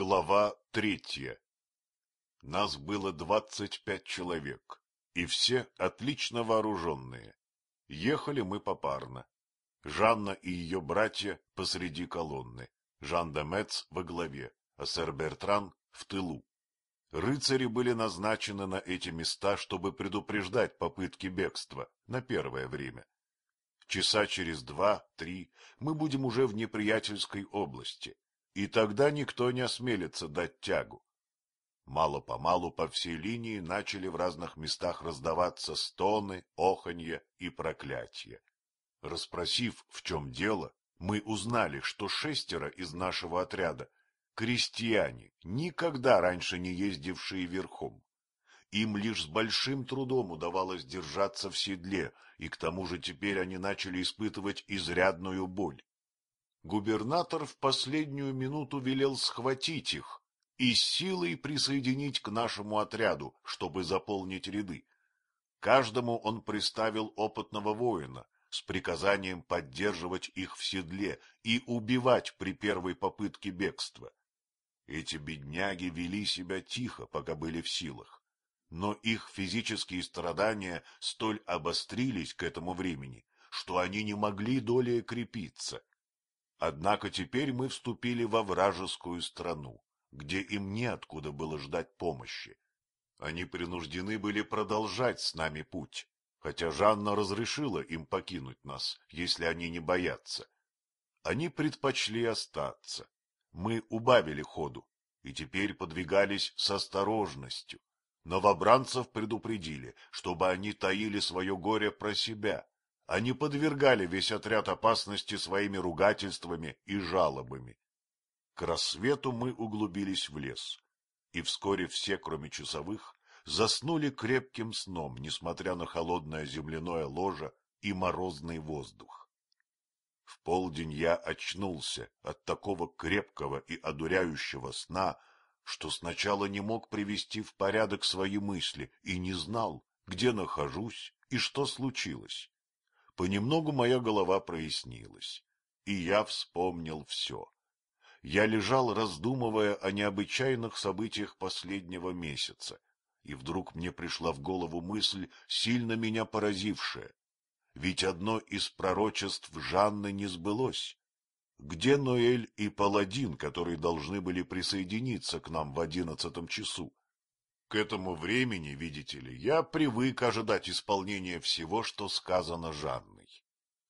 Глава третья Нас было двадцать пять человек, и все отлично вооруженные. Ехали мы попарно. Жанна и ее братья посреди колонны, Жан де Мец во главе, а сэр Бертран в тылу. Рыцари были назначены на эти места, чтобы предупреждать попытки бегства на первое время. Часа через два-три мы будем уже в неприятельской области, и тогда никто не осмелится дать тягу. Мало-помалу по всей линии начали в разных местах раздаваться стоны, оханье и проклятия. Распросив, в чем дело, мы узнали, что шестеро из нашего отряда — крестьяне, никогда раньше не ездившие верхом. Им лишь с большим трудом удавалось держаться в седле, и к тому же теперь они начали испытывать изрядную боль. Губернатор в последнюю минуту велел схватить их и силой присоединить к нашему отряду, чтобы заполнить ряды. Каждому он приставил опытного воина с приказанием поддерживать их в седле и убивать при первой попытке бегства. Эти бедняги вели себя тихо, пока были в силах, но их физические страдания столь обострились к этому времени, что они не могли долее крепиться. Однако теперь мы вступили во вражескую страну где им неоткуда было ждать помощи. Они принуждены были продолжать с нами путь, хотя Жанна разрешила им покинуть нас, если они не боятся. Они предпочли остаться. Мы убавили ходу и теперь подвигались с осторожностью. Новобранцев предупредили, чтобы они таили свое горе про себя, не подвергали весь отряд опасности своими ругательствами и жалобами. К рассвету мы углубились в лес, и вскоре все, кроме часовых, заснули крепким сном, несмотря на холодное земляное ложе и морозный воздух. В полдень я очнулся от такого крепкого и одуряющего сна, что сначала не мог привести в порядок свои мысли и не знал, где нахожусь и что случилось. Понемногу моя голова прояснилась, и я вспомнил все я лежал, раздумывая о необычайных событиях последнего месяца, и вдруг мне пришла в голову мысль, сильно меня поразившая. Ведь одно из пророчеств Жанны не сбылось. Где Ноэль и Паладин, которые должны были присоединиться к нам в одиннадцатом часу? К этому времени, видите ли, я привык ожидать исполнения всего, что сказано Жанной.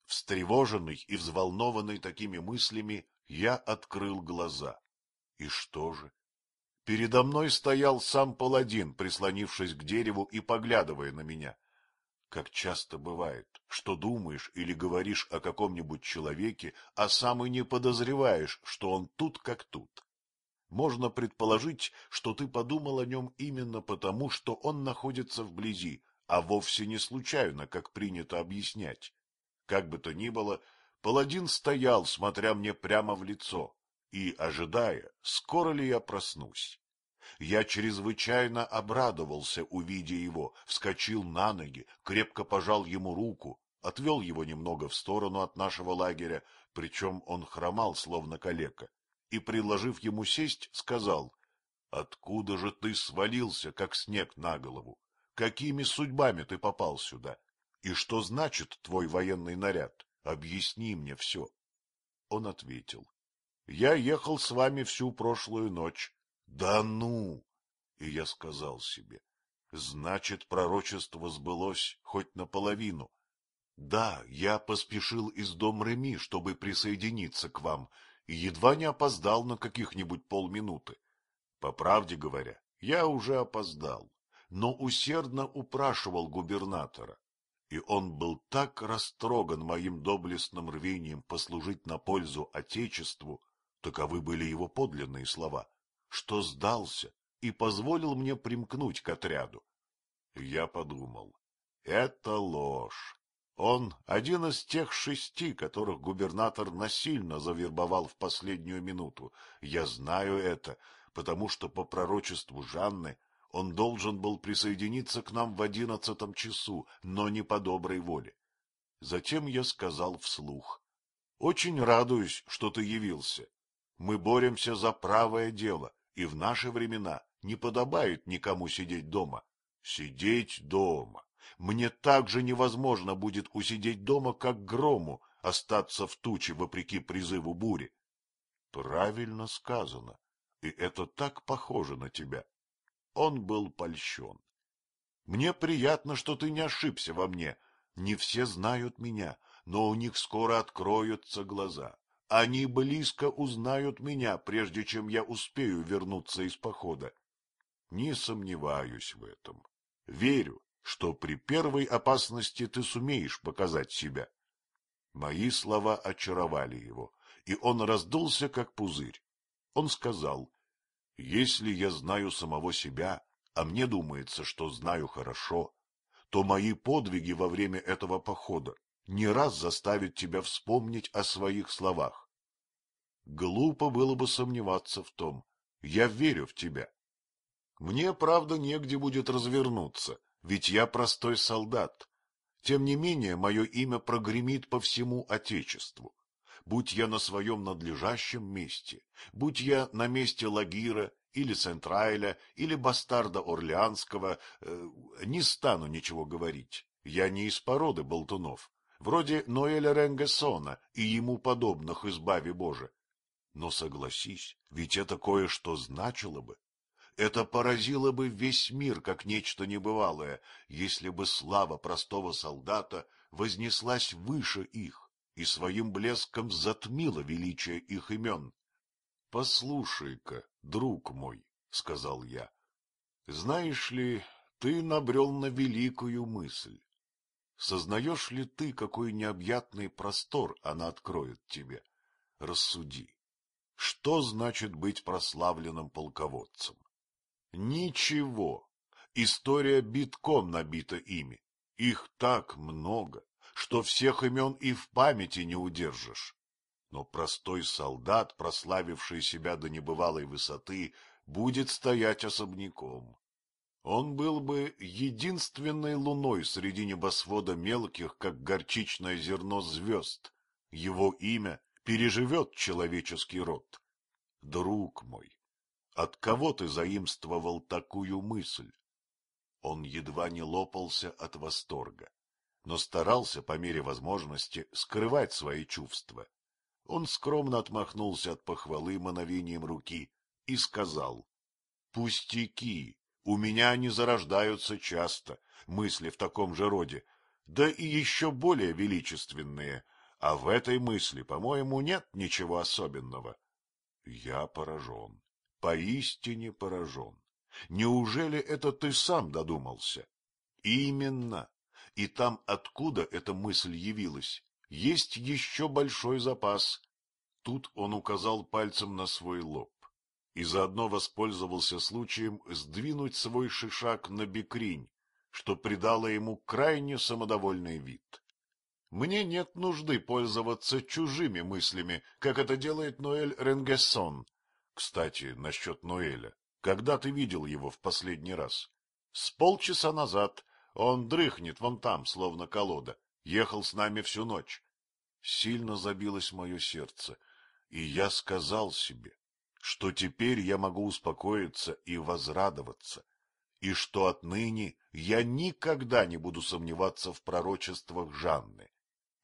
Встревоженный и взволнованный такими мыслями, я открыл глаза. И что же? Передо мной стоял сам паладин, прислонившись к дереву и поглядывая на меня. Как часто бывает, что думаешь или говоришь о каком-нибудь человеке, а сам и не подозреваешь, что он тут как тут. Можно предположить, что ты подумал о нем именно потому, что он находится вблизи, а вовсе не случайно, как принято объяснять. Как бы то ни было, Паладин стоял, смотря мне прямо в лицо и ожидая, скоро ли я проснусь. Я чрезвычайно обрадовался, увидя его, вскочил на ноги, крепко пожал ему руку, отвел его немного в сторону от нашего лагеря, причем он хромал, словно калека, и, предложив ему сесть, сказал, — Откуда же ты свалился, как снег на голову? Какими судьбами ты попал сюда? И что значит твой военный наряд? Объясни мне все. Он ответил. — Я ехал с вами всю прошлую ночь. — Да ну! И я сказал себе. Значит, пророчество сбылось хоть наполовину. Да, я поспешил из дом Реми, чтобы присоединиться к вам, и едва не опоздал на каких-нибудь полминуты. По правде говоря, я уже опоздал, но усердно упрашивал губернатора и он был так растроган моим доблестным рвением послужить на пользу Отечеству, таковы были его подлинные слова, что сдался и позволил мне примкнуть к отряду. Я подумал, это ложь. Он один из тех шести, которых губернатор насильно завербовал в последнюю минуту. Я знаю это, потому что по пророчеству Жанны он должен был присоединиться к нам в одиннадцатом часу, но не по доброй воле. Затем я сказал вслух. — Очень радуюсь, что ты явился. Мы боремся за правое дело, и в наши времена не подобает никому сидеть дома. Сидеть дома. Мне так же невозможно будет усидеть дома, как грому, остаться в туче вопреки призыву бури. Правильно сказано, и это так похоже на тебя. Он был польщен. Мне приятно, что ты не ошибся во мне. Не все знают меня, но у них скоро откроются глаза. Они близко узнают меня, прежде чем я успею вернуться из похода. Не сомневаюсь в этом. Верю, что при первой опасности ты сумеешь показать себя. Мои слова очаровали его, и он раздулся, как пузырь. Он сказал, если я знаю самого себя, а мне думается, что знаю хорошо, то мои подвиги во время этого похода не раз заставят тебя вспомнить о своих словах. Глупо было бы сомневаться в том. Я верю в тебя. Мне, правда, негде будет развернуться, ведь я простой солдат. Тем не менее, мое имя прогремит по всему Отечеству. Будь я на своем надлежащем месте, будь я на месте Лагира или Центрайля, или Бастарда Орлеанского, э, не стану ничего говорить. Я не из породы болтунов, вроде Ноэля Ренгессона и ему подобных, избави Боже. Но согласись, ведь это кое-что значило бы. Это поразило бы весь мир, как нечто небывалое, если бы слава простого солдата вознеслась выше их и своим блеском затмила величие их имен. — Послушай-ка, друг мой, — сказал я, — знаешь ли, ты набрел на великую мысль. Сознаешь ли ты, какой необъятный простор она откроет тебе? Рассуди. Что значит быть прославленным полководцем? Ничего. История битком набита ими. Их так много, что всех имен и в памяти не удержишь. Но простой солдат, прославивший себя до небывалой высоты, будет стоять особняком. Он был бы единственной луной среди небосвода мелких, как горчичное зерно звезд. Его имя переживет человеческий род. Друг мой, от кого ты заимствовал такую мысль? Он едва не лопался от восторга, но старался по мере возможности скрывать свои чувства. Он скромно отмахнулся от похвалы мановением руки и сказал, — Пустяки, у меня они зарождаются часто, мысли в таком же роде, да и еще более величественные, а в этой мысли, по-моему, нет ничего особенного. Я поражен поистине поражен. Неужели это ты сам додумался? Именно. И там, откуда эта мысль явилась, есть еще большой запас. Тут он указал пальцем на свой лоб и заодно воспользовался случаем сдвинуть свой шишак на бекрень, что придало ему крайне самодовольный вид. Мне нет нужды пользоваться чужими мыслями, как это делает Ноэль Ренгессон, кстати, насчет Ноэля. Когда ты видел его в последний раз? С полчаса назад. Он дрыхнет вон там, словно колода. Ехал с нами всю ночь. Сильно забилось мое сердце, и я сказал себе, что теперь я могу успокоиться и возрадоваться, и что отныне я никогда не буду сомневаться в пророчествах Жанны.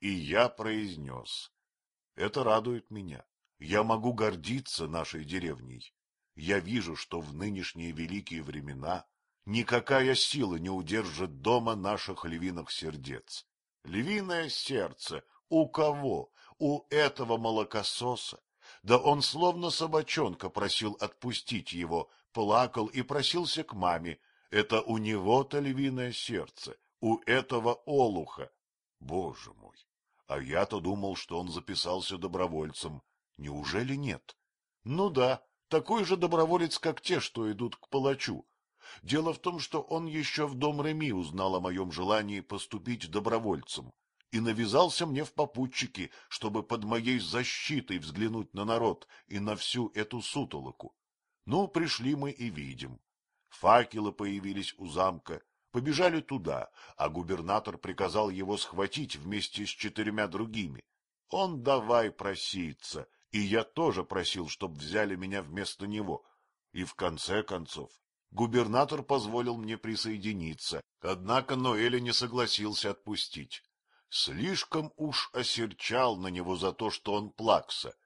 И я произнес, это радует меня. Я могу гордиться нашей деревней. Я вижу, что в нынешние великие времена никакая сила не удержит дома наших львиных сердец. Львиное сердце у кого? У этого молокососа. Да он словно собачонка просил отпустить его, плакал и просился к маме. Это у него-то львиное сердце, у этого олуха. Боже мой! А я-то думал, что он записался добровольцем. Неужели нет? Ну да, такой же доброволец, как те, что идут к палачу. Дело в том, что он еще в дом Реми узнал о моем желании поступить добровольцем и навязался мне в попутчики, чтобы под моей защитой взглянуть на народ и на всю эту сутолоку. Ну, пришли мы и видим. Факелы появились у замка, побежали туда, а губернатор приказал его схватить вместе с четырьмя другими. Он давай проситься, и я тоже просил, чтоб взяли меня вместо него. И в конце концов губернатор позволил мне присоединиться, однако Ноэля не согласился отпустить. Слишком уж осерчал на него за то, что он плакса.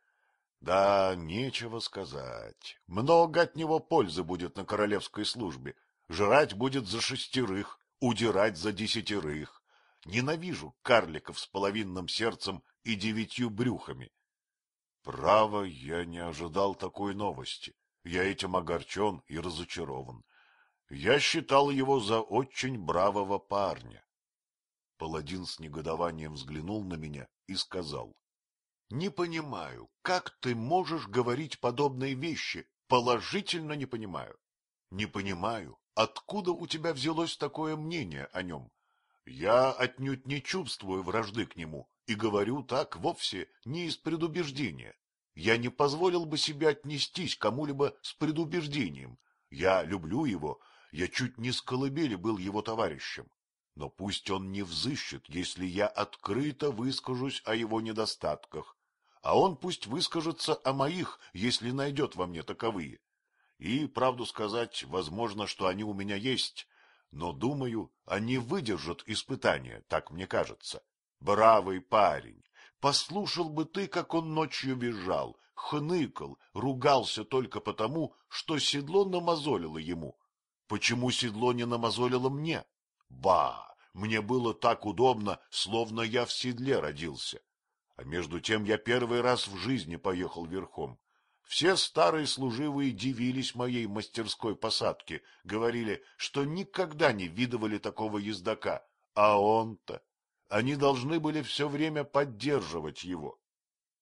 Да, нечего сказать. Много от него пользы будет на королевской службе. Жрать будет за шестерых, удирать за десятерых. Ненавижу карликов с половинным сердцем и девятью брюхами. Право, я не ожидал такой новости. Я этим огорчен и разочарован. Я считал его за очень бравого парня. Паладин с негодованием взглянул на меня и сказал. — Не понимаю, как ты можешь говорить подобные вещи? Положительно не понимаю. Не понимаю, откуда у тебя взялось такое мнение о нем. Я отнюдь не чувствую вражды к нему и говорю так вовсе не из предубеждения. Я не позволил бы себе отнестись кому-либо с предубеждением. Я люблю его, я чуть не с был его товарищем. Но пусть он не взыщет, если я открыто выскажусь о его недостатках, а он пусть выскажется о моих, если найдет во мне таковые. И, правду сказать, возможно, что они у меня есть, но, думаю, они выдержат испытание, так мне кажется. Бравый парень, послушал бы ты, как он ночью бежал, хныкал, ругался только потому, что седло намазолило ему. Почему седло не намазолило мне? Ба! Мне было так удобно, словно я в седле родился. А между тем я первый раз в жизни поехал верхом. Все старые служивые дивились моей мастерской посадке, говорили, что никогда не видывали такого ездока, а он-то. Они должны были все время поддерживать его.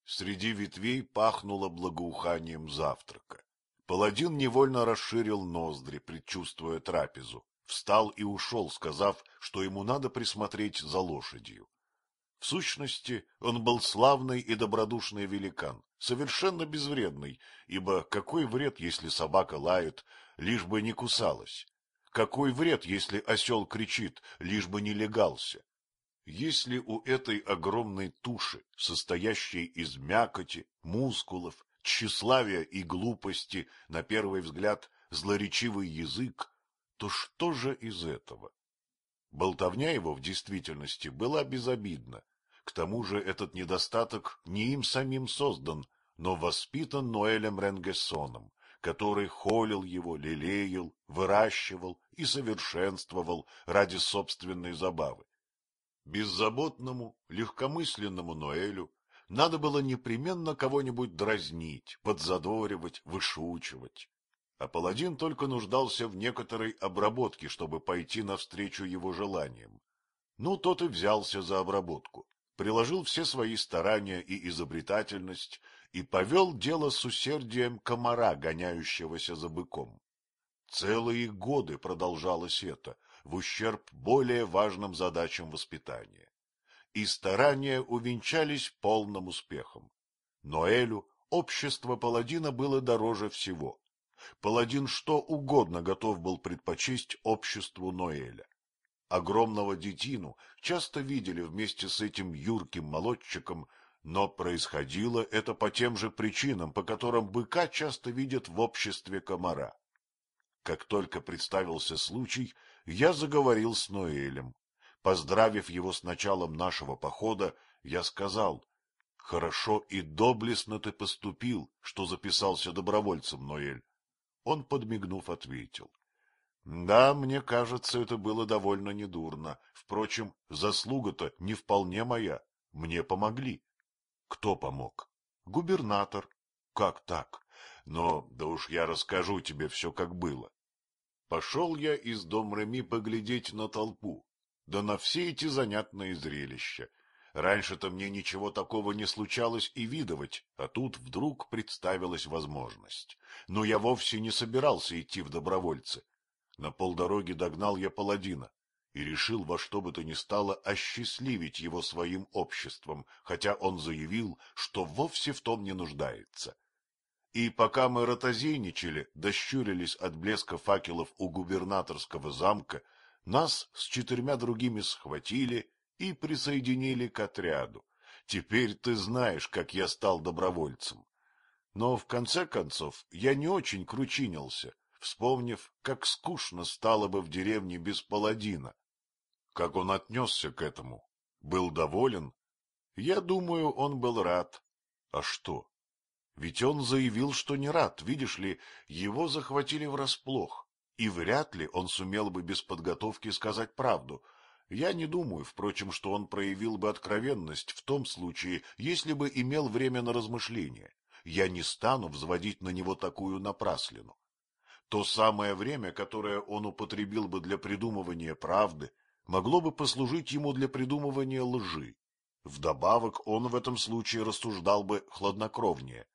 Среди ветвей пахнуло благоуханием завтрака. Паладин невольно расширил ноздри, предчувствуя трапезу встал и ушел, сказав, что ему надо присмотреть за лошадью. В сущности, он был славный и добродушный великан, совершенно безвредный, ибо какой вред, если собака лает, лишь бы не кусалась? Какой вред, если осел кричит, лишь бы не легался? Если у этой огромной туши, состоящей из мякоти, мускулов, тщеславия и глупости, на первый взгляд, злоречивый язык, то что же из этого? Болтовня его в действительности была безобидна. К тому же этот недостаток не им самим создан, но воспитан Ноэлем Ренгессоном, который холил его, лелеял, выращивал и совершенствовал ради собственной забавы. Беззаботному, легкомысленному Ноэлю надо было непременно кого-нибудь дразнить, подзадоривать, вышучивать а паладин только нуждался в некоторой обработке, чтобы пойти навстречу его желаниям. Ну, тот и взялся за обработку, приложил все свои старания и изобретательность и повел дело с усердием комара, гоняющегося за быком. Целые годы продолжалось это, в ущерб более важным задачам воспитания. И старания увенчались полным успехом. Ноэлю общество паладина было дороже всего, Паладин что угодно готов был предпочесть обществу Ноэля. Огромного детину часто видели вместе с этим юрким молодчиком, но происходило это по тем же причинам, по которым быка часто видят в обществе комара. Как только представился случай, я заговорил с Ноэлем. Поздравив его с началом нашего похода, я сказал, — Хорошо и доблестно ты поступил, что записался добровольцем, Ноэль. Он, подмигнув, ответил. — Да, мне кажется, это было довольно недурно. Впрочем, заслуга-то не вполне моя. Мне помогли. — Кто помог? — Губернатор. — Как так? Но, да уж я расскажу тебе все, как было. Пошел я из дом Реми поглядеть на толпу, да на все эти занятные зрелища. Раньше-то мне ничего такого не случалось и видывать, а тут вдруг представилась возможность. Но я вовсе не собирался идти в добровольцы. На полдороги догнал я паладина и решил во что бы то ни стало осчастливить его своим обществом, хотя он заявил, что вовсе в том не нуждается. И пока мы ротозейничали, дощурились от блеска факелов у губернаторского замка, нас с четырьмя другими схватили и присоединили к отряду. Теперь ты знаешь, как я стал добровольцем. Но, в конце концов, я не очень кручинился, вспомнив, как скучно стало бы в деревне без паладина. Как он отнесся к этому? Был доволен? Я думаю, он был рад. А что? Ведь он заявил, что не рад, видишь ли, его захватили врасплох, и вряд ли он сумел бы без подготовки сказать правду. Я не думаю, впрочем, что он проявил бы откровенность в том случае, если бы имел время на размышление я не стану взводить на него такую напраслину. То самое время, которое он употребил бы для придумывания правды, могло бы послужить ему для придумывания лжи. Вдобавок он в этом случае рассуждал бы хладнокровнее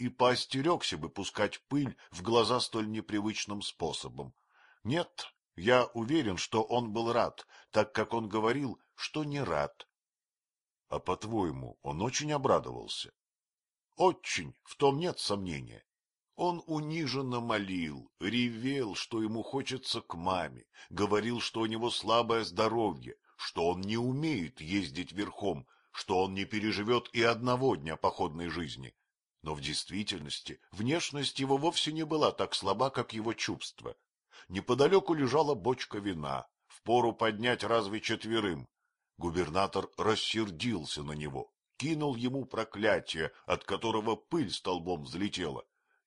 и поостерегся бы пускать пыль в глаза столь непривычным способом. Нет, я уверен, что он был рад, так как он говорил, что не рад. А по-твоему, он очень обрадовался? Очень, в том нет сомнения. Он униженно молил, ревел, что ему хочется к маме, говорил, что у него слабое здоровье, что он не умеет ездить верхом, что он не переживет и одного дня походной жизни. Но в действительности внешность его вовсе не была так слаба, как его чувства. Неподалеку лежала бочка вина, впору поднять разве четверым. Губернатор рассердился на него, кинул ему проклятие, от которого пыль столбом взлетела,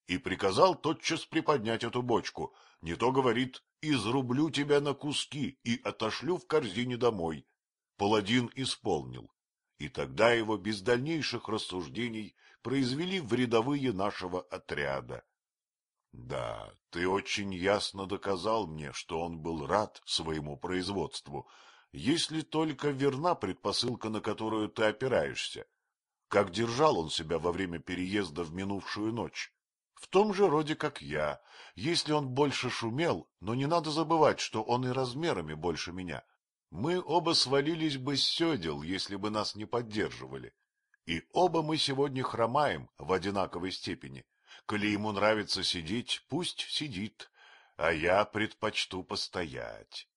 и приказал тотчас приподнять эту бочку. Не то, говорит, изрублю тебя на куски и отошлю в корзине домой. Паладин исполнил, и тогда его без дальнейших рассуждений произвели в рядовые нашего отряда. Да, ты очень ясно доказал мне, что он был рад своему производству, если только верна предпосылка, на которую ты опираешься. Как держал он себя во время переезда в минувшую ночь? В том же роде, как я. Если он больше шумел, но не надо забывать, что он и размерами больше меня. Мы оба свалились бы с седел, если бы нас не поддерживали. И оба мы сегодня хромаем в одинаковой степени. Коли ему нравится сидеть, пусть сидит, а я предпочту постоять.